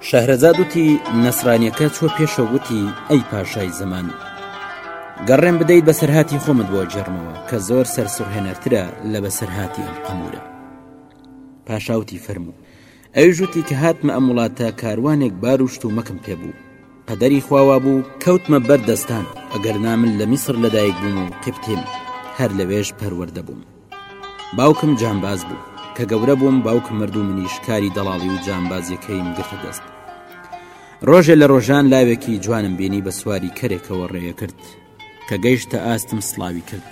شەهرەزاد وتی نەسرانیەکە چوە پێشەوە وتی ئەی پاشای زەمان گەڕێم بدەیت بەسەرهاتی خۆمت بۆ جێرمەوە کە زۆر سەرسوڕهێنەرترە لە بەسەرهاتی ئەم قەمورە پاشاوتی فەرموو ئەوی ژوتی کە هاتمە ئەم وڵاتە کاروانێک باروشت و مەکم پێ بوو قەدەری خواوا بوو کەوتمە بەردەستان ئەگەر نامن لە میسر لەدایک بووم و قبتیم هەر لەوێش پەروەەردە بووم باوکم جامباز بوو کە گەورە بووم باوکم مردوو منیش کاری دەڵاڵی و جامبازیەکەیم گرتە دەست ڕۆژێ لە ڕۆژان لاوێکی جوانم بینی بە سواری کەرێکەوە ڕێە کرد کە گەیشتە ئاستم سلاوی کرد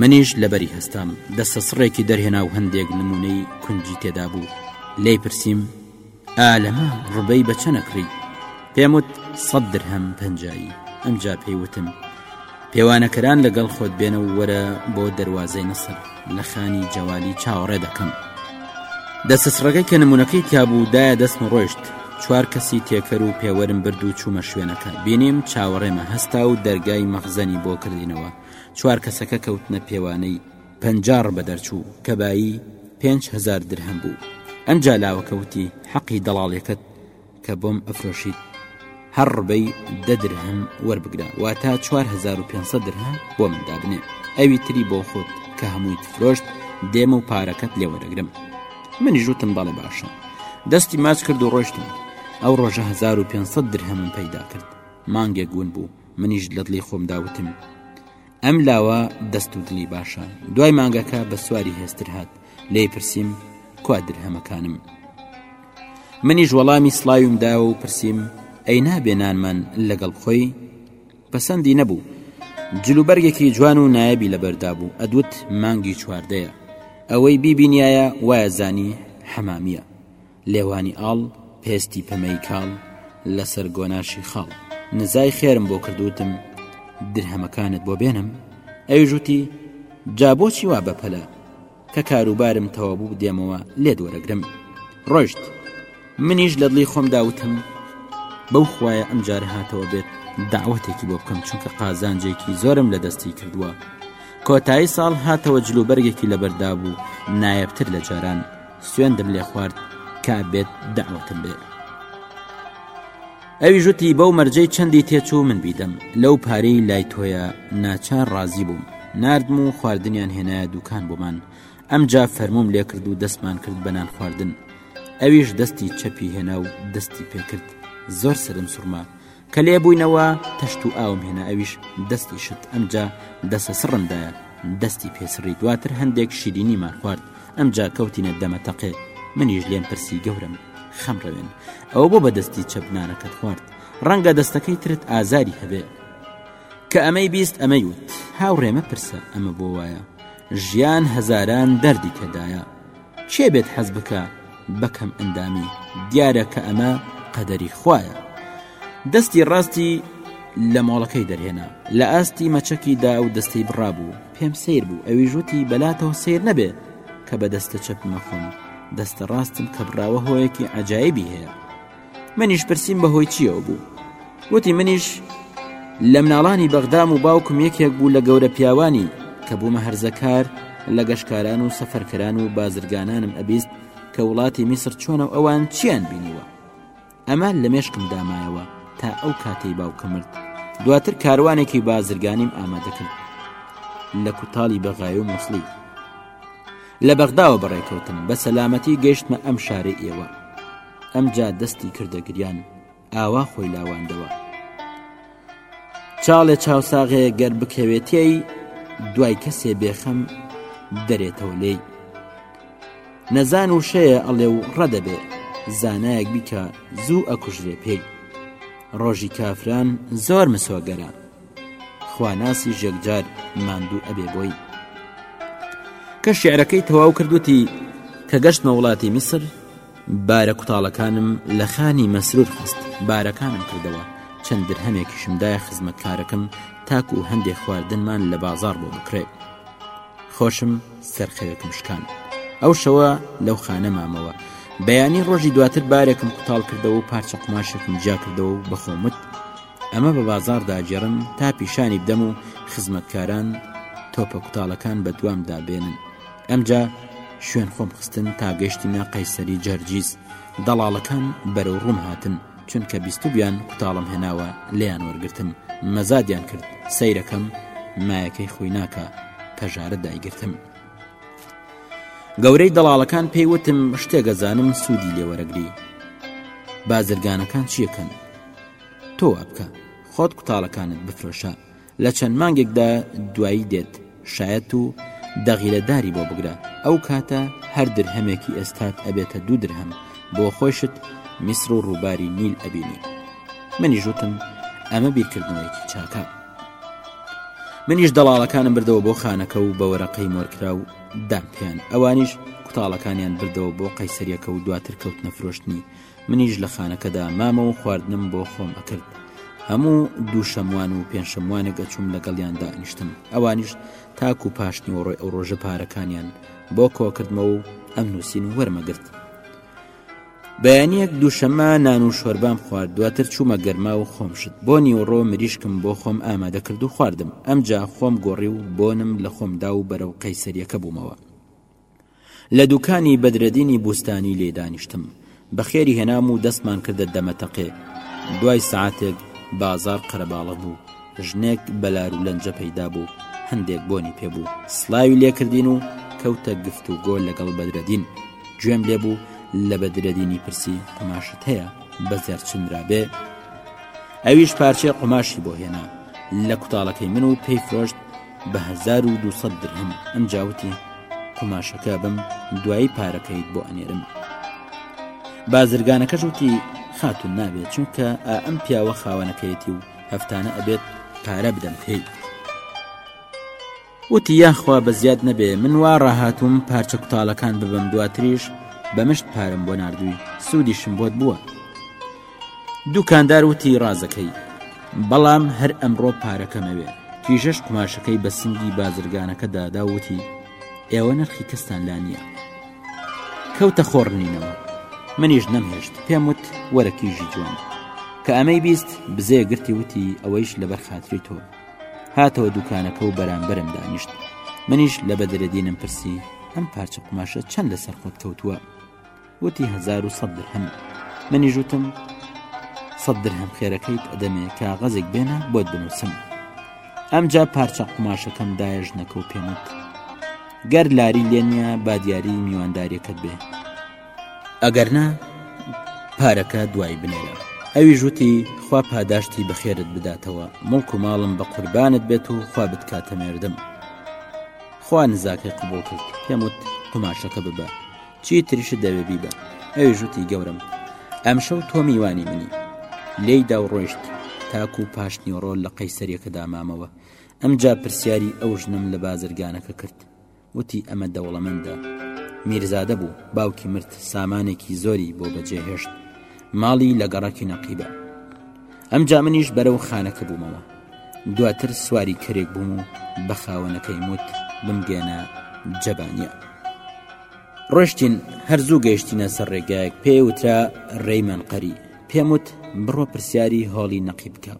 منیش لەبەری هەستام دەستە سڕێکی دەرهێنا و هەندێک نمونەی کونجی تێدا بوو لی پرسییم ئا لەمە ڕبەی بە چەن ئەکڕی؟ پێم وت سەد درهەم پەنجایی، ئەمجا پێی وتم پێوانەکەران لەگەڵ خۆت بێنە و وەرە بۆ دەروازەی نەسر لە خانی جەوالی چاوەڕێ دەکەم. دەسەسڕەکەی کە نمونونەکەی تیابوو دایە دەستم و ڕۆشت چوار کەسی تێکەر و پێوەرم برد و چوومە شوێنەکە بینیم چاوەڕێمە هەستا و دەرگای مەخزەنی بۆ کردینەوە چوار کەسەکە کەوتنە پێوانەی پەنجا ڕبە دەرچوو کە بایی پێنج هەزار درهەم بوو ئەمجا لاوەکە وتی حەقی دەڵاڵیەکەت کە بۆم ئەفرۆشیت هەر ڕبەی دە درهەم وەربگرە واتا 4500 درهە بۆ من دابنێ ئەوی تری بۆ خۆت کە هەموویت فرۆشت دێمە و پارەکەت لێوەرەگرم منی ژوتم بەڵێ باشە دەستی ماچ کرد و ڕۆشتم ئەو ڕۆژە 1500 درهەمم پەیدا کرد مانگێک گون بوو منیش لە دڵی خۆمداوتم ئەم لاوە دەست و دڵی باشە دوای مانگەکە بە سواری هێستر هات لی پرسییم کوا درهەمەکانم منیش وەڵامی سلاویم دا و پرسییم ئەی نابێ نانمان لەگەڵ بخۆی پەسەندی نەبوو جلوبەرگێکی جوان و نایبی لەبەردا بوو ئەدوت مانگی چواردەیە ئەوەی بیبینایە وایە زانی حەمامیە لێوانی ئاڵ، پێستی پەمەیی کاڵ، لەسەر گۆناشی خاڵ. نزای خێرم بۆ کرد وتم، درهەمەکانت بۆ بێنم؟ ئەویش وتی، جا بۆچی وا بەپەلە؟ کە کاروبارم تەواو بوو دێمەوە لێت وەرەگرم. ڕۆیشت. منیش لە دڵی خۆمدا وتم، بەو خوایە ئەمجارە هاتەوە بێت داوەتێکی بۆ بکەم چونکە قازانجێکی زۆرم لە دەستی کردووە. کۆتایی ساڵ هاتەوە جلوبەرگێکی لەبەردا بوو نایەبتر لە جاران. سوێندم لێ خوارد کا بێت دەعوەتم بێ ئەوی ژوتی بەو مەرجەی چەندی تێچوو من بیدەم لەو پارەی لای تۆیە ناچار ڕازی بووم نردم و خواردنیان هێنایە دوکان بۆمان ئەم جا فەرموم لێ کرد و دەستمان کرد بەنان خواردن ئەویش دەستی چەپی هێنا و دەستی پێکرد زۆر سرم سوورما کە لێ بووینەوە تەشت و ئاوم هێنا ئەویش دەستی شت ئەمجا دەسە سڕمدایە دەستی پێسڕی دواتر هەندێک شیرینیمان خوارد ئەمجا کەوتینە دەمە تەقێ منیش لێم پرسی گەورم خەم ڕەوێن ئەوە بۆ بەدەستی چەپنانەکەت خوارد ڕەنگە دەستەکەی ترت ئازاری هەبێ کە ئەمەی بیست ئەمەی وت هاوڕێمە پرسە ئەمە بۆ وایە ژیان هەزاران دەردی تێدایە کێ بێت حەز بکە بە کەم ئەندامی دیارە کە ئەمە قەدەری خوایە دەستی ڕاستی لە مۆڵەکەی دەرهێنا لە ئاستی مەچەکی دا و دەستی بڕابوو پێم سیر بوو ئەوی ژووتی بەلاتەوە سیر نەبێ کە بە دەستە چەپ مەخۆم دەستە ڕاستم کە بڕاوە هۆیەکی عجایبی هەیە منیش پرسیم بە هۆی چیەوە بوو وتی منیش لە مناڵانی بەغدام و باوکم یەکێک بوو لە گەورە پیاوانی کە بوومە هەرزەکار لە گەشتکاران و سەفەرکەران و بازرگانانم ئەبیست کە وڵاتی میسر چۆنە و ئەوان چیان بینیوە ئەمە لە مێشکم دامایەوە تا ئەو کاتەی باوکە مرد دواتر کاروانێکی بازرگانیم ئامادەکرد لە کوتاڵی بەغای و موسڵی لە بەغداوە بەڕێکەوتن بە سەلامەتی گەشتمە ئەم شارەی ئێوە ئەمجا دەستی کردە گریان ئاوا خۆی لاواندەوە چاڵێ چاوساغێ گەر بکەوێتیایی دوای کەسێ بێخەم دەرێتەوە لێی نەزان وشەیە ئەڵێ و ڕەدەبێ زانایەک بیکە زوو ئەکوژرێ پێی ڕۆژی کافران زۆر مسۆگەرە خواناسی ژێکجار ماندوو ئەبێ بۆی کە شعرەکەی تەواو کردوتی کە گەشتمە وڵاتی میسر بارە کوتاڵەکانم لە خانی مەسرور خست بارەکانم کردەوە چەند درهەمێکیشم دایە خزمەتکارەکەم تاکو و هەندێک خواردنمان لە بازار بۆ بکرێ خۆشم سەرخەوێکم شکان ئەو شەوە لەو خانە مامەوە بەیانی ڕۆژی دواتر بارێکم کوتاڵ کردەوە و پارچە قماشێکم جا کردەوە و بەخۆمت ئەمە بە بازار داگێرم تا پیشانی بدەم و خزمەتکاران تۆپە کوتاڵەکان بە دوام دابێنن ئەمجا شوێن خۆم خستن تا گەشتینە قەیسەری جەرجیس دەڵاڵەکان بەرەو ڕووم هاتن چونکە بیستبیان کوتاڵم هێناوە لێیان وەرگتم مەزادیان کرد سەیرەکەم مایەکەی خۆی ناکە پەژارە دایگرتم گەورەی دەڵاڵەکان پێیوتم شتێگەزانم سوودی لێوەرەگری بازرگانەکان چیەکەن تۆ بکە خۆت کوتاڵەکانت بفرۆشە لە چەند مانگێکدا دوایی دێت شایەت و دەغیرە داری بۆ بگرە ئەو کاتە هەر درهەمێکی ئێستات ئەبێتە دوو درهەم بۆ خۆشت میسر و ڕووباری نیل ئەبینی منی ژوتم ئەمە بیرکردنەوەیکی چاکە منیش دەڵاڵەکانم بردەوە بۆ خانەکە و بە وەرەقەی مۆرکرا و دامپیان ئەوانیش کوتاڵەکانیان بردەوە بۆ قەیسەریەکە و دواتر کەوتنە فرۆشتنی منیش لە خانەکەدا مامە و خواردنم بۆ خۆم ئەکرد هەموو دوو شەموان و پێنج شەموانێک ئەچووم لەگەڵیاندا ئەنیشتم ئەوانیش تاک و پاشنیوەڕۆی ئەو ڕۆژە پارەکانیان بۆ کۆکردمەوە و ئەم نووسین و وەرمەگرت بەیانیەک دووشەمە نان و شۆربام خوارد دواتر چوومە گەرما و خۆم شت بۆ نیوەڕۆ مریشکم بۆ خۆم ئامادە کرد و خواردم ئەمجا خۆم گۆڕی و بۆنم لە خۆمدا و بەرەو قەیسەریەکە بوومەوە لە دوکانی بەدرەدینی بوستانی لێ دانیشتم بەخێری هێنام و دەستمان کردە دەمەتەقێ دوای سەعاتێک بازاڕ قەرەباڵغ بوو ژنێک بەلار و لەنجە پەیدا بوو هەندێک بۆنی پێ بوو سلاوی لێکردین و کەوتە گفت و گۆل لەگەڵ بەدرەدین گوێم لێ بوو لە بەدرەدینی پرسی قماشت هەیە بە زێر چندرابێ ئەویش پارچەی قماشی بۆ هێنا لە کوتاڵەکەی من و پێی فرۆشت بە هەزار و دوو سەد درهم ئەم جاوتی قوماشەکە بم دوایی پارەکەیت بۆ ئەنێرم بازرگانەکەش وتی خاتون نابێت چونکە ئەم پیاوە خاوەنەکەیەتی و هەفتانە ئەبێت پارە بدەم پێی وتی یاخوا بە زیاد نەبێ من وا ڕاهاتوم پارچە کوتاڵەکان ببم دواتریش بەمشت پارم بۆ نردووی سوودیشم بۆت بووە دوکاندار وتی ڕازەکەی بەڵام هەر ئەمڕۆ پارەکەمەوێ کیژەش قوماشەکەی بە سنگی بازرگانەکە دادا وتی ئێوە نرخی کەستان لا نییە کەوتە خۆڕنینەوە منیش نەمهێشت پێم وت وەرە کیژی جوان کە ئەمەی بیست بزێ گرتی وتی ئەوەیش لەبەر خاتری تۆ هاتەوە دوکانەکە و بەرامبەرم دانیشت منیش لە بەدرەدینم پرسی ئەم پارچە قوماشە چەند لەسەر خۆت کەوتووە وتی هەزار و سەد درهەم منیش وتم سەد درهەم خێرەکەیت ئەدەمێ کاغەزێک بێنە بۆت بنووسم ئەمجا پارچە قوماشەکەم دایە ژنەکە و پێمت گەر لاری لێنە با دیاری میوانداریەکەت بێ ئەگەر نا پارەکە دوای بنێرە ئەوی ژووتی خوا پاداشتی بەخێرت بداتەوە مڵک و ماڵم بە قوربانت بێت و خوا بتکاتە مێردم خوا نزاکەی قوبڵ کرد پێمت قوماشەکە ببە چی تریشت دەوێ بیبە ئەوی ژوتی گەورم ئەمشەو تۆ میوانی منی لێی دا و ڕۆیشت تاکو و پاشنیۆڕۆ لە قەیسەریەکەدا مامەوە ئەمجا پرسیاری ئەو ژنم لە بازرگانەکە کرد وتی ئەمە دەوڵەمەندە میرزادە بوو باوکی مرد سامانێکی زۆری بۆ بەجێهێشت ماڵی لە گەڕەکی نەقیبە ئەمجا منیش بەرەو خانەکە بوومەوە دواتر سواری کەرێک بووم و بە خاوەنەکەی موت بمگەێنە جەبانە ڕۆشتین هەرزوو گەیشتینە سەر ڕێگایەک پێ وترا ڕێیمان قەری پێموت بڕۆ پرسیاری هۆڵی نەقی بکە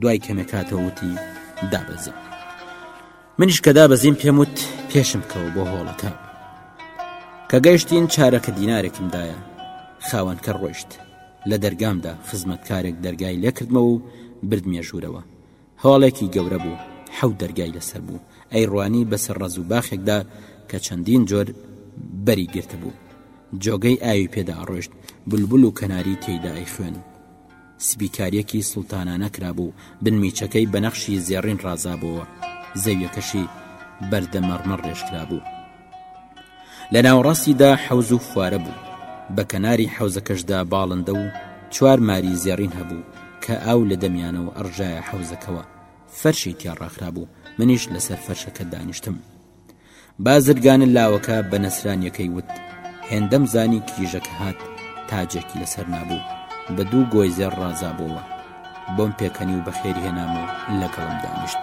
دوای کەمێک کاتەوە وتی دابەزین منیش کە دابەزین پێم وت پێشم کەەوە بۆ هۆڵەکە کە گەیشتین چارەکە دینارێکم دایە خاوەنکە ڕۆیشت لە دەرگامدا خزمەتکارێک دەرگای لێکردمەوە و بردمیە ژوورەوە هۆڵێکی گەورە بوو حەوت دەرگای لەسەر بوو ئەی ڕوانی بەسەر ڕەز و باخێکدا کە چەندین جۆر بەری گرتبوو جۆگەی ئاوی پێدا ڕۆشت بولبول و کەناری تێدای خوێن سپیکارییەکی سوڵتانانە کرابوو، بنمیچەکەی بە نەخشی زێڕین ڕازابۆوە، زەوییەکەشی بەردە مەڕمەڕ رێژ کرابوو. لە ناوەڕاستیدا حەوز و خوارە بوو، بە کەناری حەوزەکەشدا باڵندە و چوار ماری زێڕین هەبوو کە ئاو لە دەمیانەوە ئەڕژایە حەوزەکەوە، فەرشی تیا ڕاخرابوو، منیش لەسەر فەرشەکە دانیشتم. بازرگانە لاوەکە بە نەسرانیەکەی وت، هێندەم زانی کیژەکە هات تاجێکی لەسەر نابوو، بە دوو گۆی زێڕ ڕازابۆوە، بۆم پێکەنی و بەخێری هێنام و لەگەڵم دانیشت.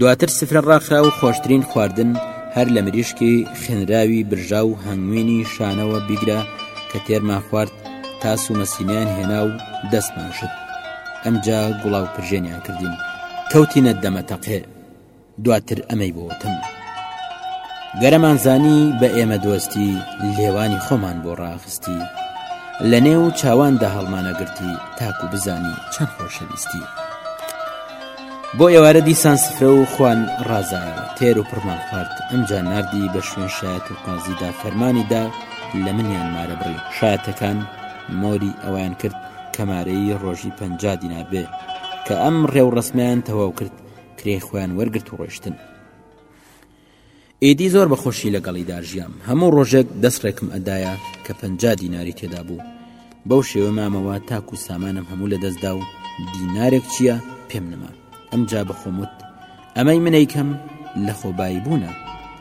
دواتر سفرە ڕاخرا و خۆشترین خواردن هەر لە مریشکی خێنراوی برژا و هەنگوینی شانەوە بیگرە کە تێرمان خوارد تاس و مەسینیان هێنا و دەستمان شت ئەمجا گوڵاو پرژێنیان کردین کەوتینە دەمەتەقێ دواتر ئەمەی بۆتم گەرەمان زانی بە ئێمە دۆستی لێوانی خۆمان بۆ ڕاخستی لە نێو چاواندا هەڵمانەگرتی تاکو بزانی چەند خۆشەویستی. بۆ ئێوارە دیسان سفرە و خوان ڕازایەوە تێر و پڕمان خوارد ئەمجا نردی بە شوێن شایەت و قازیدا فەرمانیدا لە منیان مارە بڕی شایەتەکان مۆری ئەویان کرد کەمارەی ڕۆژی پەنج دینار بێ کە ئەم ڕێوڕسمیان تەواو کرد کرێ خۆیان وەرگرت و ڕۆشتن ئیدی زۆر بە خۆشی لەگەڵیدا ژیام، هەموو ڕۆژێک دەست ڕێکم ئەدایە کە پەنجا دیناری تێدا بوو، بەو شێوە مامەوە تاکو سامانم هەموو لە دەست دا و دینارێک چییە پێم نەما، ئەمجا بە خۆم وت، ئەمەی من ئەیکەم لە خۆبایی بوونە،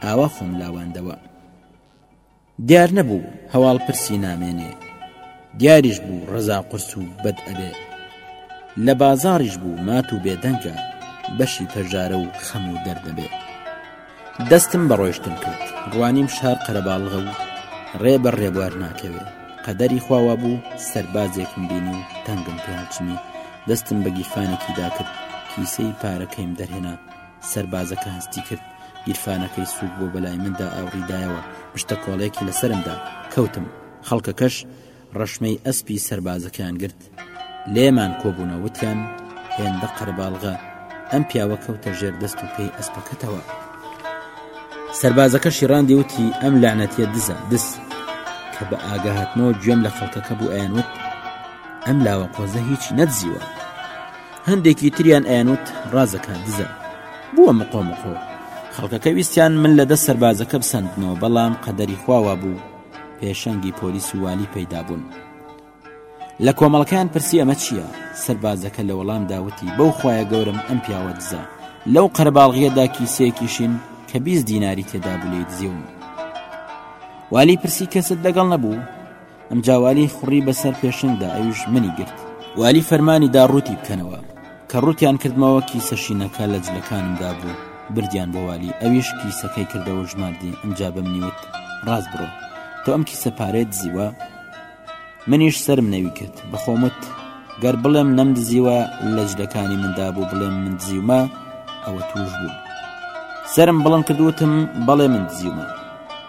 ئاوا خۆم لاواندەوە. دیار نەبوو هەواڵ پرسی نامێنێ دیاریش بوو ڕەزا قورس و بەد ئەبێ لە بازاڕیش بوو مات و بێدەنگە بەشی پەژارە و خەم و دەردەبێ دەستم بە ڕۆیشتن کرد ڕوانیم شار قەرەباڵغە و ڕێ بە ڕێبوار ناکەوێ قەدەری خواوا بوو سەربازێکم بینی و تەنگم پێچنی دەستم بە گیرفانێکی داکرد کیسەی پارەکەیم دەرهێنا سەربازەکە هەستی کرد گیرفانەکەی سوک بۆ بەلای مندا ئاوڕیدایەوە پشتە کۆڵێکی لە سرمدا کەوتم خەڵکەکەش ڕەشمەی ئەسپی سەربازەکەیان گرت لێمان کۆبوونە وتیان هێندە قەرباڵغە ئەم پیاوە کەوتە ژێر دەست و پێی ئەسپەکەتەوە سربازەکەشی ڕاندی وتی ئەم لەعنەتیە دزە دز کە بە ئاگاهاتنەوە گوێم لە خەڵکەکە بوو ئەیانوت ئەم لاوە قۆزە هیچی نەدزیوە هەندێکی تریان ئەیانوت ڕازەکە دزە بووە مقۆ مقۆ خەڵکەکە ویستیان من لە دەست سەربازەکە بسەندنەوە بەڵام قەدەری خواوا بوو پێشەنگی پۆلیس و والی پەیدا بوون لە کۆمەڵکان پرسی ئەمە چییە سەربازەکە لە وەڵام داوتی بەو خخوایە گەورم ئەم پیاوە دزە لەو قەرباڵغیەدا کیسێکیشین کە بیست دیناری تێدا بولەی دزیون والی پرسی کەست لەگەڵ نەبوو ئەمجا والی خوڕی بەسەر پێشنگدا ئەویش منی گرت والی فەرمانی دا ڕووتی بکەنەوە کە ڕوتیان کردمەوە کیسە شینەکە لە جلەکانمدا بوو بردیان بۆ والی ئەویش کیسەکەی کردەوە ژماردی ئەمجا بەم نیوت ڕاست بڕۆ تۆ ئەم کیسە پارێت زیوە منیش سرم نەوی کرد بەخۆمت گەر بڵێم نەم دزیوە لە جلەکانی مندا بوو بڵێم من دزیومە ئەوە توش بوو سرم بڵند کردوتم بەڵێ من دزیومە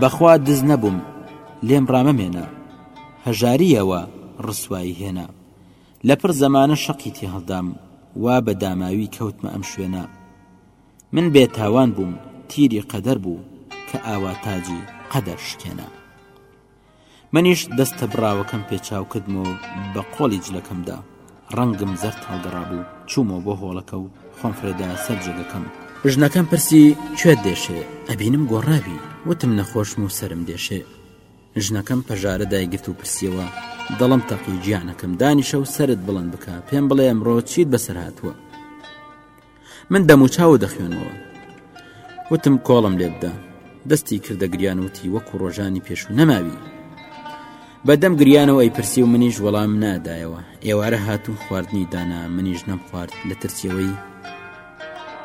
بەخوا دز نەبووم لێم ڕامەمێنە هەژارییەوە ڕسوایی هێنا لەپڕ زەمانە شەقی تێهەڵدام وا بە داماوی کەوتمە ئەم شوێنە من بێ تاوان بووم تیری قەدەر بوو کە ئاوا تاجی قەدەر شکێنا منیش دەستە براوەکەم پێ چاو کردمەوە و بە قۆڵی جلەکەمدا ڕەنگم زەرد هەڵگەڕابوو چوومەوە بۆ هۆڵەکە و خۆم فرێدا سەر جێگەکەم. ژنەکەم پرسی کوێت دێشێ؟ ئەبینم گۆڕابی. وتم نەخۆشم و سەرم دێشێ. ژنەکەم پەژارە دایگرت و پرسیەوە، دڵم تەقی گیانەکەم دانیشە و سەرت بڵند بکە پێم بڵێ ئەمڕۆ چیت بەسەر هاتووە؟ من دەموچاو دەخوێنەوە وتم کۆڵم لێبدا دەستی کردە گریان وتی وەکو ڕۆژانی پێشوو نەماوی بەدەم گریانەوە ئەی پرسی و منیش وەڵام نادایەوە ئێوارە هاتوون خواردنی دانا منیش نەم خوارد لە ترسیەوەی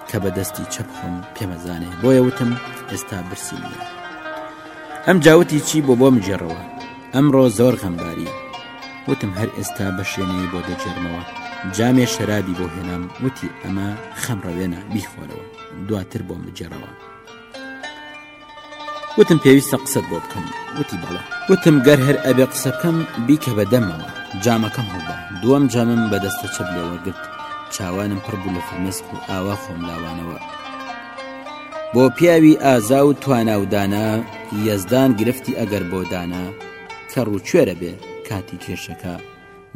کە بە دەستی چەپخم پێمەزانێ بۆیە وتم ئێستا برسی ئەم جاوتی چی بۆ بۆم جێڕەوە ئەمڕۆ زۆر غەمباری وتم هەر ئێستا بە شوێنەیە بۆ دەگێرمەوە جامێ شەرابی بۆ هێنام وتی ئەمە خەم ڕەوێنە بیخۆرەوە دواتر بۆم بجێڕەوە وتم پێویستە قسەت بۆ بکەم وتی بەڵە وتم گەر هەر ئەبێ قسە بکەم بیکە بە دەمەوە جامەکەم هەڵدا دووەم جامم بەدەستە چەپ لێوە گرت چاوانم پڕ بوو لە فرمێسک و ئاوا خۆم لاوانەوە بۆ پیاوی ئازا و تواناودانا یەزدان گرفتی ئەگەر بۆ دانا کەڕ و کوێرە بێ کاتی کێشەکە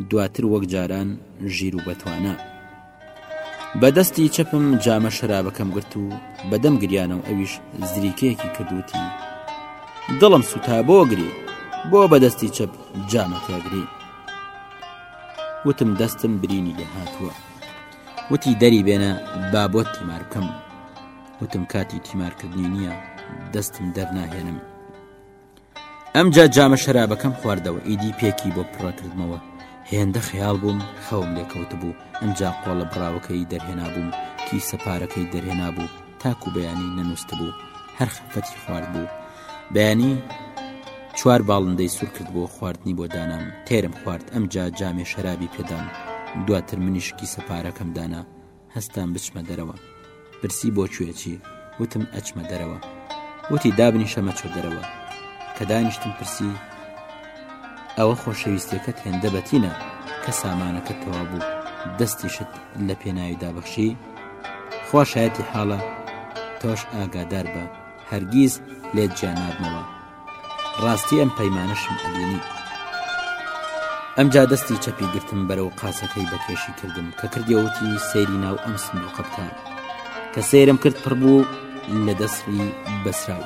دواتر وەک جاران ژیر و بەتوانە بەدەستی چەپم جامە شەرابەکەم گرت و بەدەم گریانە و ئەویش زریکەیەکی کردوتی دڵم سوتا بۆ گری بۆ بەدەستی چەپ جامەکەگری وتم دەستم برینی لە هاتووە وتی دەری بێنە بابۆت تیمار بکەم وتم کاتی تیمارکردنی نییە دەستم دەرناهێنم ئەمجا جامە شەرابەکەم خواردەوە ئیدی پێکی بۆ پڕەکردمەوە هێندە خەیاڵ بووم خەوم لێکەوت بوو ئەمجا قۆڵە بڕاوەکەی دەرهێنا بووم کیسە پارەکەی دەرهێنا بوو تاکو بەیانی نەنووست بوو هەر خەفەتی خوارد بوو بەیانی چوار باڵندەی سوور کرد بۆ خواردنی بۆ دانام تێرم خوارد ئەمجا جامێ شەرابی پێدان دواتر منیش کیسە پارەکەم دانا هەستام بچمە دەرەوە پرسی بۆ کوێ چی وتم ئەچمە دەرەوە وتی دابنیشە مەچۆ دەرەوە کە دانیشتم پرسی ئەوە خۆشەویستەکەت هێندە بەتینە کە سامانەکە تەوا بوو دەستیشت لە پێناوی دابەخشی خۆشایەتی حاڵە تۆش ئاگادار بە هەرگیز لێت جیانابنەوە ڕاستی ئەم پەیمانەشم ئەبینی ئەمجا دەستی چەپی گرتم بەرەو قاسەکەی بەکێشی کردم کە کردیەوتی سەیری ناو ئەم سندوقە بکە کە سێرم کرد پڕ بوو لە دەستی بەسراو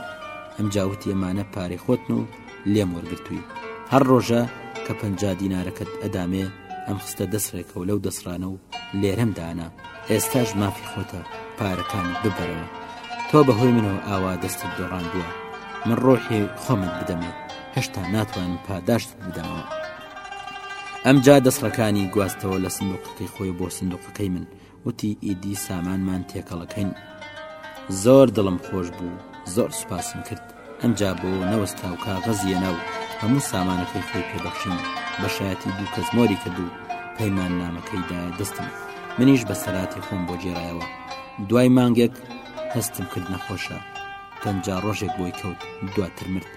ئەم جاوتی ئەمانە پارەی خۆتن و لێم وەرگتووی هەر ڕۆژە کە پەنج دینارەکەت ئەدامێ ئەم خستە دەسڕێکەوە لەو دەسرانە و لێرەم دانا ئێستاش مافی خۆتە پارەکانت ببەرەوە تۆ بەهۆی منەوە ئاوا دەستت دۆڕاندووە من ڕۆحی خۆمت بدەمێ هەشتا ناتوانم پاداشت بدەمەوە ئەمجا دەسڕەکانی گواستەوە لە سندوقەکەی خۆی بۆ سندوقەکەی من وتی ئیدی سامانمان تێکەڵەکەین زۆر دڵم خۆش بوو زۆر سوپاسم کرد ئنجا بۆ نەوەستا و کاغەزی هێنا و هەموو سامانەکەی خۆی پێ بەخشیم بە شایەتی دوو کەس مۆری کرد و پەیمان نامەکەی دایە دەستم منیش بە سەراتی خۆم بۆ گێرایەوە دوای مانگێک هەستم کرد نەخۆشە پەنجا ڕۆژێک بۆی کەوت دواتر مرد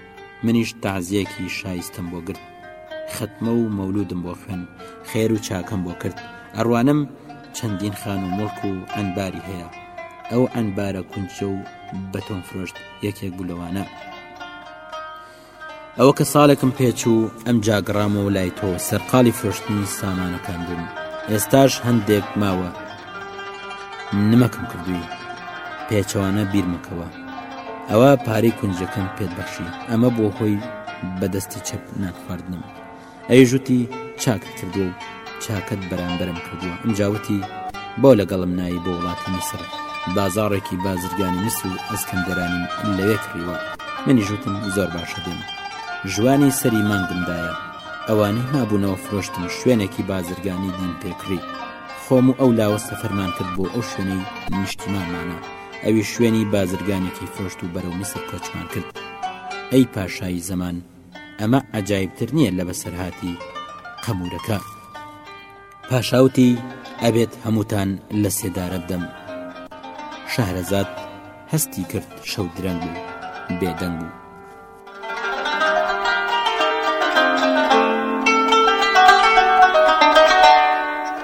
منیش تازیەکی شایستم بۆ گرت ختمە و مەولودم بۆ خوێن خێر و چاکەم بۆ کرد ئەڕوانم چەندین خان و مڵک و ئەنباری هەیە ئەو ئەنبارە کونجە و بەتۆن فرۆشت یەکێک بوو لەوانە ئەوە کە ساڵێکم پێچوو ئەم جاگرامەوە لای تۆ سەرقاڵی فرۆشتنی سامانەکان بووم ئێستاش هەندێک ماوە نمەکم کردووی پێچەوانە بیرمەکەوە ئەوە پارەی کونجەکەم پێت بەخشی ئەمە بۆ هۆی بەدەستی چەپ ناخواردنم ئەویش وتی چاکت کردووە و چاکەت بەرامبەرم کردووە ئینجا وتی بۆ لەگەڵم نایی بۆ وڵاتی میسر بازاڕێکی بازرگانی میسر و ئەسکەندەرانیم لەوێ کڕیوە منیش وتم زۆر باشە دێم ژوانی سەری مانگمدایە ئەوانەی مابوونەوە فرۆشتم شوێنێکی بازرگانی دیم پێکڕی خۆم و ئەو لاوە سەفەرمان کرد بۆ ئەو شوێنەی نیشتیمانمانە ئەوی شوێنی بازرگانێکی فرۆشت و بەرەو میسر کۆچمان کرد ئەی پاشایی زەمان ئەمە عەجایبتر نیە لە بەسەرهاتی قەمورەکە. پاشا وتی، ئەبێت هەمووتان لە سێدارە بدەم. شەهرەزاد هەستی کرد شەو درەنگ بوو، بێدەنگ بوو.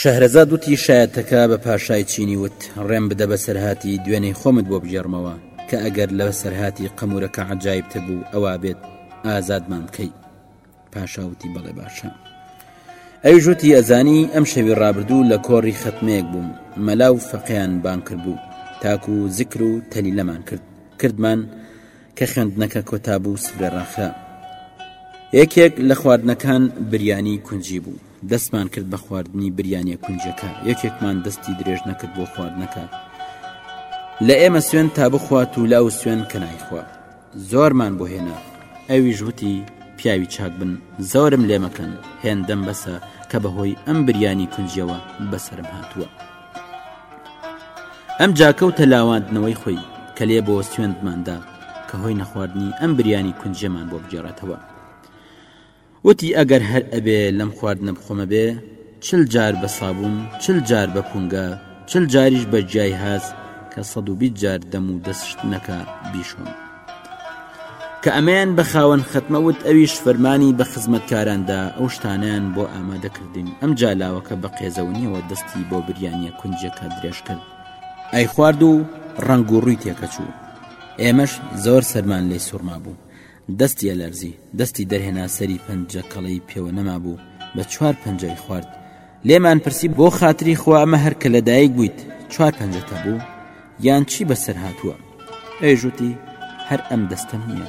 شەهرەزاد وتی شایەتەکە بە پاشای چینی وت ڕێم بدە بەسەرهاتی دوێنێی خۆمت بۆ بگێڕمەوە کە ئەگەر لە بەسەرهاتی قەمورەکە عەجایبتر بوو ئەوا بێت ئازادمان بکەی پاشاوتی بەڵێ باشە ئەوی ژوتی ئەزانی ئەم شەوی ڕابردوو لە کۆڕی خەتمەیەک بووم مەلا و فەقیان بانکرد بوو تاکو و زیکر و تەلی لەمان کرد کردمان کە خوێندنەکە کۆتا بوو سفرە ڕاخرا یەکێک لە خواردنەکان بریانی کونجی بوو دەستمان کرد بە خواردنی بریانە کونجەکە یەکێکمان دەستی درێژ نەکرد بۆ خواردنەکە لە ئێمە سوێن تا بخوات و لا و سوێن کە نایخوا زۆرمان بۆ هێنا ئەویش وتی پیاوی چاک بن زۆرم لێمەکەن هێندەم بەسە کە بەهۆی ئەم بریانی کونجەوە بەسرم هاتووە. ئەم جاکەوتە لاواندنەوەی خۆی کە لێ بۆ سوێندماندا کە هۆی نەخواردنی ئەم بریانی کونجێمان بۆ بگێڕێتەوە وتی ئەگەر هەر ئەبێ لەم خواردنە بخۆمە بێ چل جار بە سابوون چل جار بە پونگە چل جاریش بە جیای هاز کە 120 جار دەم و دەستشت نەکە بیشۆم کە ئەمەیان بە خاوەن ختمە وت ئەویش فەرمانی بە خزمەتکاراندا ئەو شتانیان بۆ ئامادە کردین ئەم جالاوەکە بە قێزەونیەوە دەستی بۆ بریانە کونجەکە درێژ کرد ئەی خوارد و ڕنگ و ڕووی تێکەچوو ئێمەش زۆر سەرمان لی سوورما بوو دەستی ئەلەرزی دەستی دەرهێنا سەری پەنجەکەڵەی پێوە نەما بوو بە چوار پەنجەی خوارد لێمان پرسی بۆ خاتری خوا ئەمە هەر کە لەدایک بوویت چوار پەنجەت هەبوو یان چی بەسەر هاتووە ئەیژوتی هەر ئەم دەستەم نییە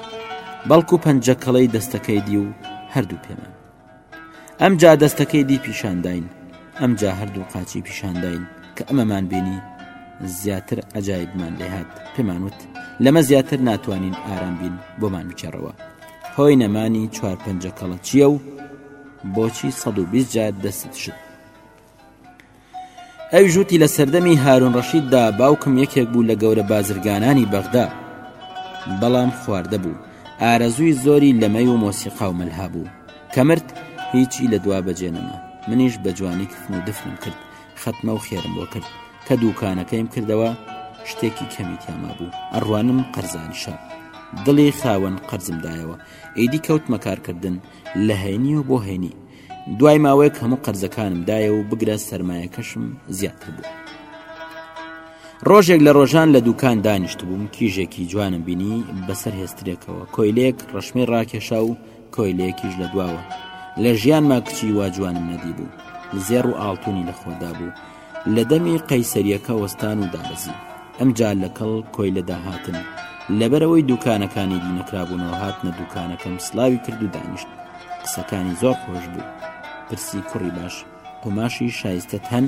بەڵکو پەنجە کەڵەی دەستەکەی دی و هەردوو پێمان ئەم جا دەستەکەی دی پیشانداین ئەم جا هەردوو قاچی پیشانداین کە ئەمەمان بینی زیاتر ئەجایبمان لێهات پێمانوت لەمە زیاتر ناتوانین ئارام بین بۆمان بچێڕەوە هۆی نەمانی چوار پەنجە کەڵە چییە و بۆچی سەد و بیست جار دەستت شت ئەوی ژووتی لە سەردەمی هارون ڕەشیددا باوکم یەکێک بوو لە گەورە بازرگانانی بەغدا بەڵام خواردە بوو ئارەزووی زۆری لەمەی و مۆسیقا و مەلها بوو کەمرد هیچی لە دوا بەجێ نەما منیش بە جوانی کفن و دفنم کرد خەتمە و خێرم بۆ کرد کە دووکانەکەیم کردەوە شتێکی کەمی تیاما بوو ئەڕوانم قەرزانیشە دڵی خاوەن قەرزمدایەوە ئیدی کەوتمە کارکردن لە هەینیەوە بۆ هەینی دوای ماوەیەک هەموو قەرزەکانم دایە و بگرە سرمایەکەشم زیاتر بوو ڕۆژێک لە ڕۆژان لە دوکان دانیشت بووم کیژێکی جوانم بینی بەسەر هێسترێکەوە کۆیلێک ڕەشمی ڕاکێشا و کۆیلەیەکیش لە دواوە لە ژیانما کچی وا جوانم نەدی بوو زێڕ و ئاڵتونی لە خۆدا بوو لە دەمی قەیسەریەکە وەستان و دابەزین، ئەمجا لەکەڵ کۆیلەدا هاتن، لەبەرئەوەی دوکانەکانی دی نەکرابوونەوە هاتنە دوکانەکەم سلاوی کرد و دانیشت، قسەکانی زۆر خۆش بوو، پرسی کوڕی باش قوماشی شایستەت هەن؟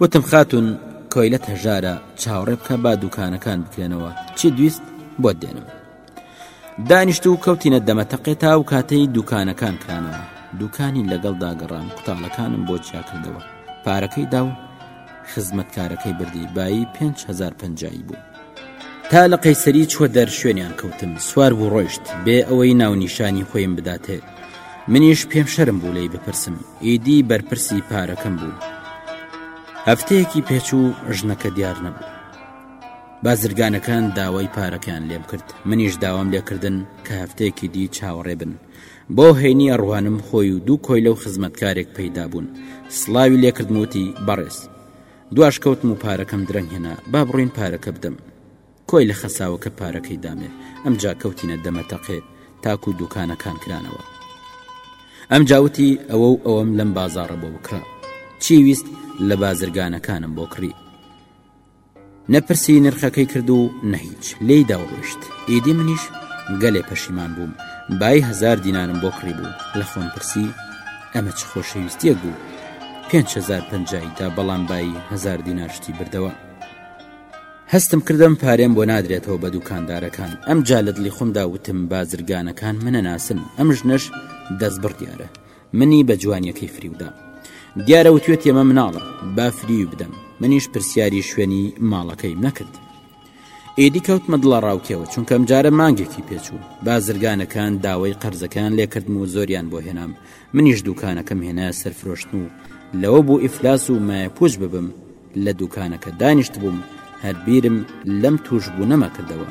وتم خاتوون کۆیلەت هەژارە چاوەڕێ بکە با دوکانەکان بکرێنەوە چیت ویست بۆت دێنم. دانیشت و کەوتینە دەمەتەقێ تا و کاتەی دوکانەکان کرانەوە دوکانی لەگەڵ داگەڕان کوتاڵەکانم بۆ چیاکردەوە پارەکەی دا و خزمەتکارەکەی بردی بایی پهزار پەنجایی بوو تا لە قەیسەری چوە دەر شوێنیان کەوتم سوار بوو ڕۆیشت بێ ئەوەی ناونیشانی خۆیم بداتێ منیش پێم شەرم بوو لی بپرسم ئیدی بەرپرسی پارەکەم بوو هەفتەیەکی پێچوو ژنەکە دیار نەبوو بازرگانەکان داوای پارەکەیان لێم کرد منیش داوام لێکردن کە هەفتەیەکی دی چاوەڕێ بن بۆ هەینی ئەڕوانم خۆی و دوو کۆی لەو خزمەتکارێک پەیدا بوون سلاوی لێکردموتی بەڕێز دواش کەوتم و پارەکەم درەنگ هێنا با بڕین پارەکە بدەم کۆی لە خەساوەکە پارەکەی دامێ ئەم جا کەوتینە دەمەتەقێ تاکو و دوکانەکان کرانەوە ئەم جاوتی ئەوە و ئەوەم لەم بازارە بۆ بکڕە چی ویست لە بازرگانەکانم بۆ کڕی نەپرسی نرخەکەی کرد و نەهیچ لێی دا و ڕۆیشت، ئیدی منیش گەلێ پەشیمان بووم، بایی هەزار دینارم بۆ کڕیبوو، لە خۆم پرسی، ئەمە چ خۆشەویستییەک بوو؟ پێنج هەزار پەنجایی دا، بەڵام بایی هەزار دینار شتی بردەوە. هەستم کردم پارەم بۆ نادرێتەوە بە دووکاندارەکان، ئەمجا لە دڵی خۆمدا وتم، بازرگانەکان منەناسن، ئەم ژنەش دەستبڕ دیارە، منی بە جوانیەکەی فریودا دیارە وتوێت یەمە مناڵە با فریوی بدەم منیش پرسیاری شوێنی ماڵەکەیم نەکرد ئیدی کەوتمە دڵە ڕاوکێوە چونکەم جارە مانگێکی پێچوو بازرگانەکان داوای قەرزەکان لێکردم و زۆریان بۆ هێنام منیش دوکانەکەم هێنا سەرفرۆشتن و لەوە بوو ئیفلاس و مایە پوچ ببم لە دوکانەکە دانیشتبووم هەر بیرم لەم تووشبوونەمە کردەوە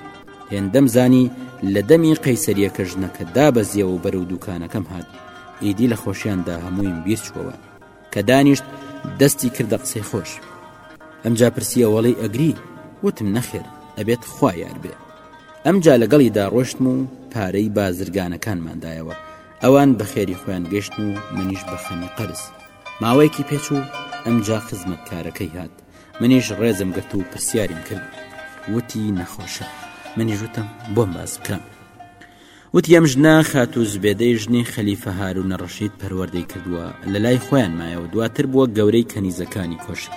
هێندەم زانی لە دەمی قەیسەریەکە ژنەکە دابەزیەوە بەرە و دوکانەکەم هات ئیدی لە خۆشیاندا هەموویم بیرچووەوە کە دانیشت دەستی کردە قسەی خۆش ئەمجا پرسیە وەڵی ئەگری وتم نەخێر ئەبێت خوا یار بێ ئەمجا لەگەڵیدا ڕۆشتم و پارەی بازرگانەکانماندایەوە ئەوان بەخێری خۆیان گەشتن و منیش بەخەمی قەرز ماوەیەکی پێچوو ئەمجا خزمەتکارەکەی هات منیش ڕێزم گرت و پرسیاریم کرد وتی نەخۆشە منیش وتم بۆم باس بکە وتی ئەم ژنا خاتو زبێدەی ژنی خەلیفە هارو نەڕەشید پەروەردەی کردووە لە لای خۆیان مایەوە دواتر بووە گەورەی کەنیزەکانی کۆشک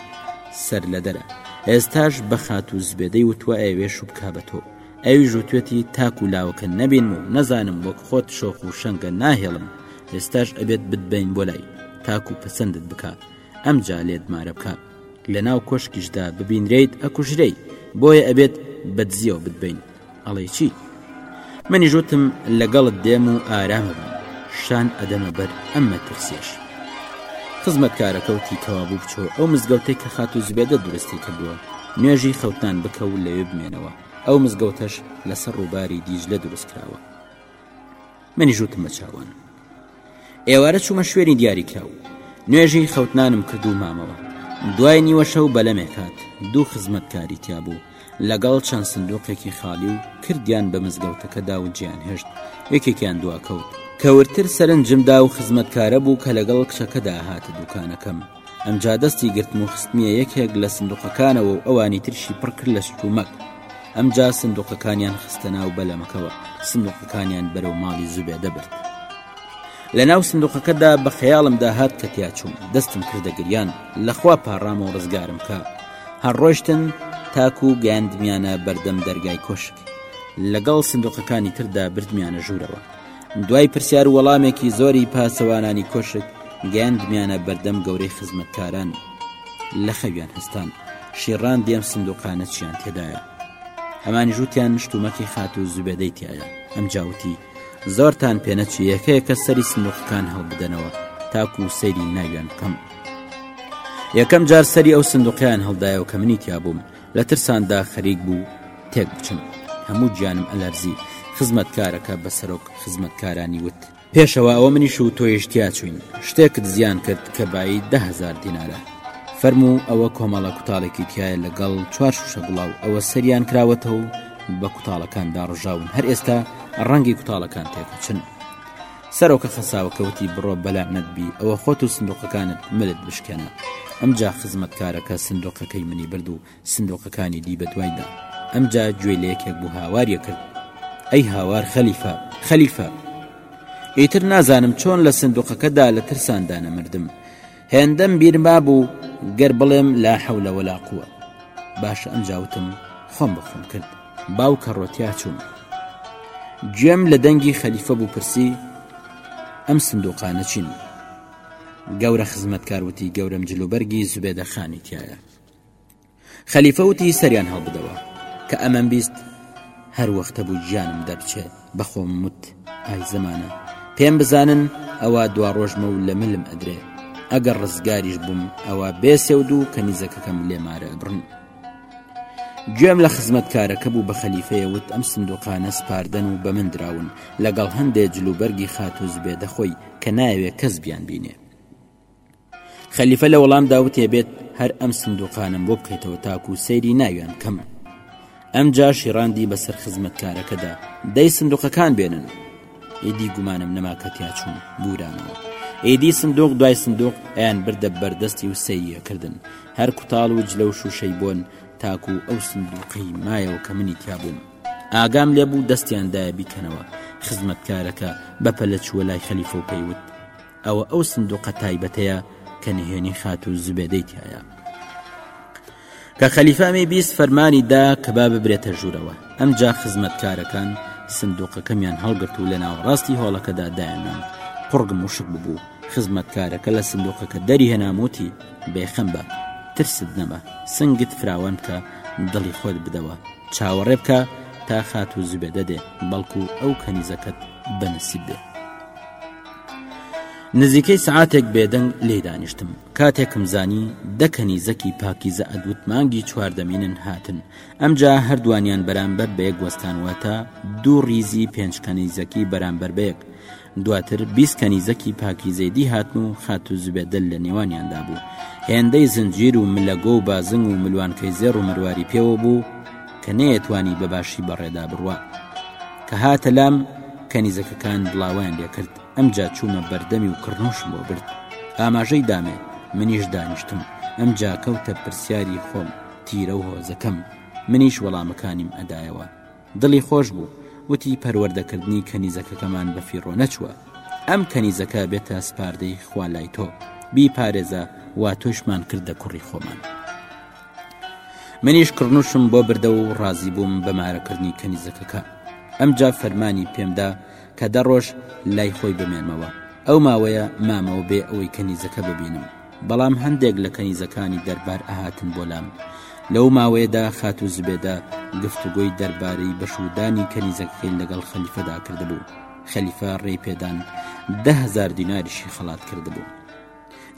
سەر لەدەرە ئێستاش بە خاتو زبێدەی وتوە ئەوێ شوبکا بە تۆ ئەویش وتوێتی تاکو لاوەکە نەبینم و نەزانم وەک خۆت شۆخ و شەنگە ناهێڵم ئێستاش ئەبێت بتبین بۆ لای تاکو پەسەندت بکات ئەم جا لێت مارە بکات لە ناو کۆشکیشدا ببینرێیت ئەکوژرەی بۆیە ئەبێت بەدزیەوە بتبین ئەڵێ چی منی ژوتم لەگەڵت دێم و ئارامە بم شان ئەدەمە بەر ئەم مەترسیش خزمەتکارەکەوتی کەوا بوو بچۆ ئەو مزگەوتێک کە خاتو زبێدە درستی کردووە نوێژی خەوتان بکە و لەوێ بمێنەوە ئەو مزگەوتەش لەسەر ڕووباری دیجلە دروستکراوە منیش وتم بە چاوان ئێوارە چوومە شوێنی دیاری کراو نوێژی خەوتنانم کرد و مامەوە دوای نیوە شەو بەلەمێک هات دوو خزمەتکاری تیا بوو لەگەڵ چەند سندوقێکی خاڵی و کردیان بە مزگەوتەکەدا و جیان هێشت یەکێکیان دواکەوت کەورتر سەرنجمدا و خزمەتکارە بوو کە لەگەڵ کچەکەدا هاتە دوکانەکەم ئەمجا دەستی گرتم و خستمیە یەکێک لە سندوقەکانەوە و ئەوانی ترشی پڕ کرد لە شتومەک ئەمجا سندوقەکانیان خستە ناو بەلەمەکەوە سندوقەکانیان بەرەو ماڵی زوبێ دەبرد لە ناو سندوقەکەدا بە خەیاڵم داهات کە تیاچوم دەستم کردە گریان لەخوا پاڕام و ڕزگارم کا هەر ڕۆشتن تاکو و گەاندمیانە بەردەم دەرگای کۆشک لەگەڵ سندوقەکانی تردا بردمیانە ژوورەوە دوای پرسیار و وەڵامێکی زۆری پاسەوانانی کۆشک گەیاندمیانە بەردەم گەورەی خزمەتکاران لە خەویان هەستان شیڕان دێم سندوقانە چیان تێدایە ئەمانی ژووتیان شتومەکی خات و زوبێدەی تایە ئەم جاوتی زۆرتان پێنەچی یەکەیەکە سەری سندوقەکان هەڵبدەنەوە تاکو و سەیری ناویان بکەم یەکەم جار سەری ئەو سندوقیان هەڵدایەوە کە منی تیا بووم لە ترساندا خەریک بوو تێک بچم. هەموو گیانم ئەلەرزی. خزمەتکارەکە بە سەرۆک خزمەتکارانی وت. پێشەوا ئەوە منیش و تۆیش تیا چووین. شتێکت زیان کرد کە بایی دە هەزار دینارە. فەرموو ئەوە کۆمەڵە کوتاڵێکی تیایە لەگەڵ چوار شووشە گڵاو. ئەوە سەریان کراوەتەوە و بە کوتاڵەکان داڕژاون. هەر ئێستا ڕەنگی کوتاڵەکان تێک ئەچن. سەرۆکە خەساوە کەوتی بڕۆ بەلا نەتبی ئەوە خۆت و سندوقەکانت ملت بشکێنە ئەمجا خزمەتکارەکە سندوقەکەی منی برد و سندوقەکانی دی بە دوایدا ئەمجا گوێ لە یەکێک بوو هاواریە کرد ئەی هاوار خەلیفە خەلیفە ئیتر نازانم چۆن لە سندوقەکەدا لە ترساندانە مردم هێندەم بیر مابوو گەر بڵێم لا حەولە وەلا قووە باش ئەم جاوتم خۆم بخۆم کرد باو کە ڕۆتیا چووم گوێم لە دەنگی خەلیفە بوو پرسی ئەم سندوقانە چین گەورە خزمەتکاروتی گەورەم جلوبەرگی زوبێدەخانی تایە خەلیفە وتی سەریان هەڵبدەوە کە ئەمەم بیست هەر وەختە بوو گیانم دەرچێ بەخۆم وت ئای زەمانە پێم بزانن ئەوە دوا ڕۆژمە و لە ملم ئەدرێ ئەگەر ڕزگاریش بووم ئەوە بێ سێود و کە نیزەکەکەم لێمارە ئەبڕن گوێم لە خزمەتکارەکە بوو بە خەلیفەیە وت ئەم سندوقانە سپاردەن و بە من دراون لەگەڵ هەندێ جلوبەرگی خاتوو زبێ دەخۆی کە ناوێ کەس بیان بینێ خەلیفە لە وەڵامدا وتێ بێت هەر ئەم سندوقانەم بۆ بکەیتەوە تاکو سەیری ناویان کەم ئەم جاشی ڕاندی بەسەر خزمەتکارەکەدا دەی سندوقەکان بێنن ئیدی گومانم نەما کە تیا چوون بورانەوە ئیدی سندوق دوای سندوق ئەیان بردە بەردەستی و سەیەکردن هەر کوتاڵ و جلە و شوشەی بۆن تاکو ئەو سندوقی مایەوە کە منی تیابووم ئاگام لێ بوو دەستیاندایە بیکەنەوە خزمەتکارەکە بەپەلە چووە لای خەلیفە و پێیوت ئەوە ئەو سندوقە تایبەتەیە کە نهێنی خاتوو زوبێدەی تایە کە خەلیفامی بیست فەرمانی دا کە با ببرێتە ژوورەوە ئەمجا خزمەتکارەکان سندوقەکەمیان هەڵگرت و لە ناوەڕاستی هۆڵەکەدا دایانان قڕگم وشک ببوو خزمەتکارەکە لە سندوقەکە دەری هێناموتی بێخەم بە ترست نەبە سنگت فراوان کە دڵی خۆت بدەوە چاوەڕێ بکە تا خات و زوبێ دەدێ بەڵکو ئەو کەنیزەکەت بەنسیب بێت نزیکەی سەعاتێک بێدەنگ لێی دانیشتم کاتێکم زانی دەکەنی زەکی پاکیزە ئەدوت مانگی چواردەمینن هاتن ئەمجا هەردوانیان بەرامبەر بەیەک وەستانوەتە دوو ڕیزی پێنجکەنی زەکی بەرامبەر بەیەک دواتر بیستکەنی زەکی پاکیزەی دی هاتن و خات و زبێدەل لە نێوانیاندا بوو هێندەی زنجیر و ملەگۆ و بازنگ و ملوانکەی زێڕ و مرواری پێوە بوو کە نەیەتوانی بە باشی بەڕێدا بڕوا کە هاتە لام کەنیزەکەکان بڵاویان لێکرد ئەمجا چوومە بەردەمی و کڕنوشم بۆ برد ئاماژەی دامێ منیش دانیشتم ئەم جاکەوتە پرسیاری خۆم تیرە و هۆزەکەم منیش وەڵامەکانیم ئەدایەوە دڵی خۆش بوو وتی پەروەردەکردنی کەنیزەکەکەمان بەفیڕۆ نەچووە ئەم کەنیزەکە بێتە سپاردەی خوا لای تۆ بیپارێزە وا تۆشمان کردە کوڕی خۆمان. منیش کڕنوشم بۆ بردەوە و ڕازی بووم بە مارەکردنی کەنیزەکەکە ئەمجا فەرمانی پێمدا کە دە ڕۆژ لای خۆی بمێنمەوە ئەو ماوەیە مامەوە بێ ئەوەی کەنیزەکە ببینم بەڵام هەندێک لە کەنیزەکانی دەربار ئەهاتن بۆ لام لەو ماوەیەدا خات و زبێدە گفتوگۆی دەربارەی بەشودانی کەنیزەکەی لەگەڵ خەلیفەدا کردبوو خەلیفە ڕێی پێدان دههزار دیناریشی خەڵات کردبوو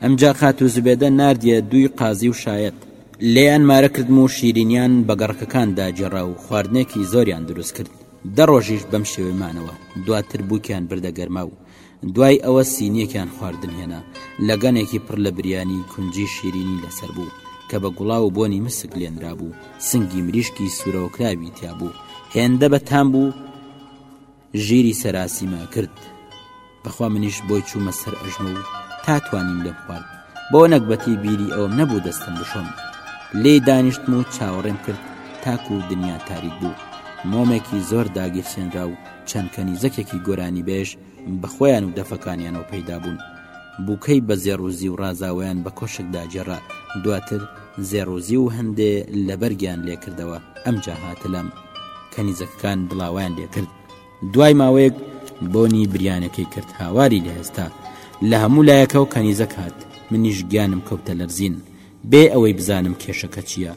ئەمجا خاتوو زوبێدە ناردیە دووی قازی و شایەت، لێیان مارە کردم و شیرینیان بە گەڕەکەکان داگێڕا و خواردنێکی زۆریان دروست کرد. دە ڕۆژیش بەم شێوەی مانەوە، دواتر بووکیان بردە گەرما و دوای ئەوە سینییەکیان خواردن هێنا، لەگەنێکی پڕ لە بریانی کونجی شیرینی لەسەر بوو، کە بە گوڵاو و بۆنی مسک لێنرابوو، سنگی مریشکی سوورەوەکراوی تیا بوو، هێندە بە تام بوو، ژیری سەراسیمە کرد بەخوا منیش بۆی چوومە سەر ئەژمە و تا توانیم لێم خوارد بۆ نەگبەتی بیری ئەوم نەبوو دەستم بشۆم لێ دانیشتم و چاوەڕێم کرد تاکو و دنیا تاریک بوو مۆمێکی زۆر داگیرسێنرا و چەند کەنیزەکێکی گۆرانی بێژ بە خۆیان و دەفەکانیانەوە پەیدا بوون بووکەی بە زێڕوزی و ڕازاویان بە کۆشکدا جێڕا دواتر زێڕوزی و هەندێ لەبەرگیان لێکردەوە ئەمجا هاتە لام کەنیزەکەکان بڵاویان لێکرد دوای ماوەیەک بۆنی بریانەکەی کرد هاواری لەهێستا لە هەموو لایەکە و کەنیزەک هات منیش گیانم کەوتە لەرزین بێ ئەوەی بزانم کێشەکە چییە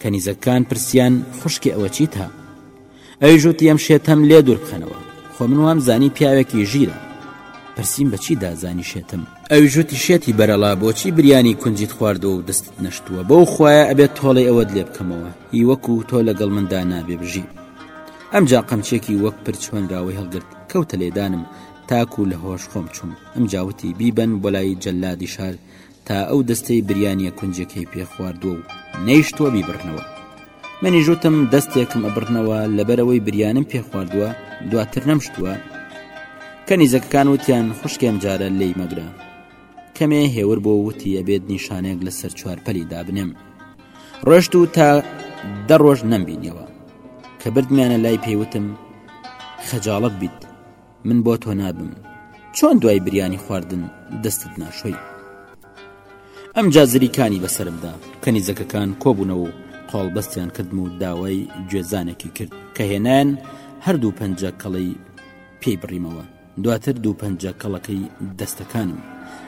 کەنیزەکان پرسیان خوشکی ئەوە چیت هە ئەوی ژووتی ئەم شێتەم لێ دوور بخەنەوە خۆ من وام زانی پیاوێکی ژیرە پرسییم بەچی دازانی شێتم ئەویش وتی شێتی بەرەڵا بۆچی بریانی کونجیت خواردوە و دەستت نەشتووە بەو خویە ئەبێت تۆڵی ئەوەت لێ بکەمەوە هی وەکو تۆ لەگەڵ مندا نابێ بژی ئەمجا قەمچێکی وەک پرچ هۆنراوەی هەڵگرت کەوتە لێدانم تاکو لە هۆش خۆم چوم ئەم جاوتی بیبەن بۆ لای جەلادی شار تا ئەو دەستەی بریانە کونجەکەی پێ خواردووە و نەیشتوە بیبڕنەوە منیش وتم دەستێکم ئەبڕنەوە لەبەرەوەی بریانم پێ خواردووە دواتر نەمشتووە کەنیزەکەکان وتیان خوشکێم جارە لێی مەگرە کەمێ هێور بۆ وتی ئەبێت نیشانێک لەسەر چوارپەلی دابنێم ڕۆشت و تا دە ڕۆژ نەمبینیەوە کە بردمیانە لای پێیوتم خەجاڵت بیت من بۆ تۆ نابم چۆن دوای بریانی خواردن دەستت ناشۆی ئەم جازریکانی بەسرمدا کەنیزەکەکان کۆبوونەوە و قۆڵبەستیان کردم و داوای گوێزانێکی کرد کە هێنان هەردوو پەنجە کەڵی پێی بڕیمەوە دواتر دوو پەنجە کەڵەکەی دەستەکانم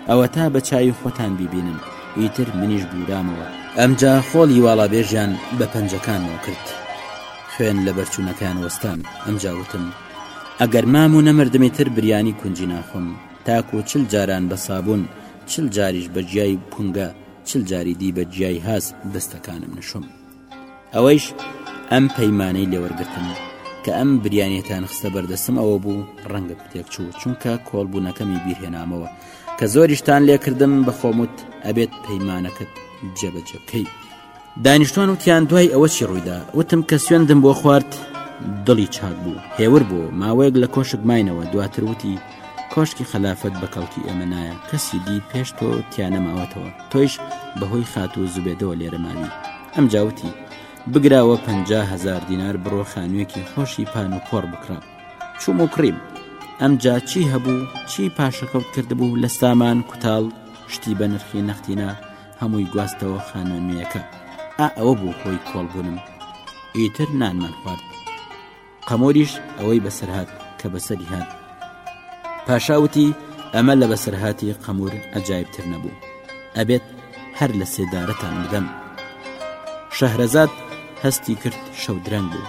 ئەوە تا بە چاوی خۆتان بیبینن ئیتر منیش بورامەوە ئەمجا خۆڵی واڵابێژیان بە پەنجەکانەوە کرد خوێن لە بەرچوونەکان وەستان ئەمجاوتم ئەگەر مام و نەمردم ئیتر بریانی کونجی ناخۆم تاکو چل جاران بە سابوون چل جاریش بە جیای پونگە چل جاری دی بە جیای هاز دەستەکانم نەشۆم ئەوەیش ئەم پەیمانەی لێوەرگرتم کە ئەم بریانیتان خستە بەردەسم ئەوە بوو ڕەنگە پتێک چوو چونکە کۆڵبوونەکەمی بیرهێنامەوە کە زۆریشتان لێکردم بە خۆمت ئەبێت پەیمانەکەت جێبەجەکەی دانیشتوان وتیان دوای ئەوە چی ڕوویدا وتم کە سوێندم بۆ خوارد دڵی چاک بوو هێور بوو ماوەیەک لە کۆشک ماینەوە دواتر وتی کۆشکی خلافەت بە کەڵکی ئێمە نایە کەسی دی پێش تۆ تیانە ماوەتەوە تۆیش بەهۆی خات و زوبێدەوە لێرەمانی ئەم جاوتی بگراوە پ هزار دینار بڕۆ خانوویەکی خۆشی پان و پۆڕ بکڕە چوم و کڕیم ئەم جا چی هەبوو چی پاشەکەوت کردبوو لە سامان کوتاڵ شتی بە نرخی نەختینە هەمووی گواستەوە خانوە نوێیەکە ئا ئەوە بوو هۆی کۆڵبوونم ئیتر نانمان خوارد قەمۆریش ئەوەی بەسەرهات کە بەسەری هات پاشاوتی ئەمە لە بەسەرهاتی قەمور ئەجایبتر نەبوو ئەبێت هەر لە سێدارەتان بدەم شەهرەزاد هەستی کرد شەودرەنگ بوو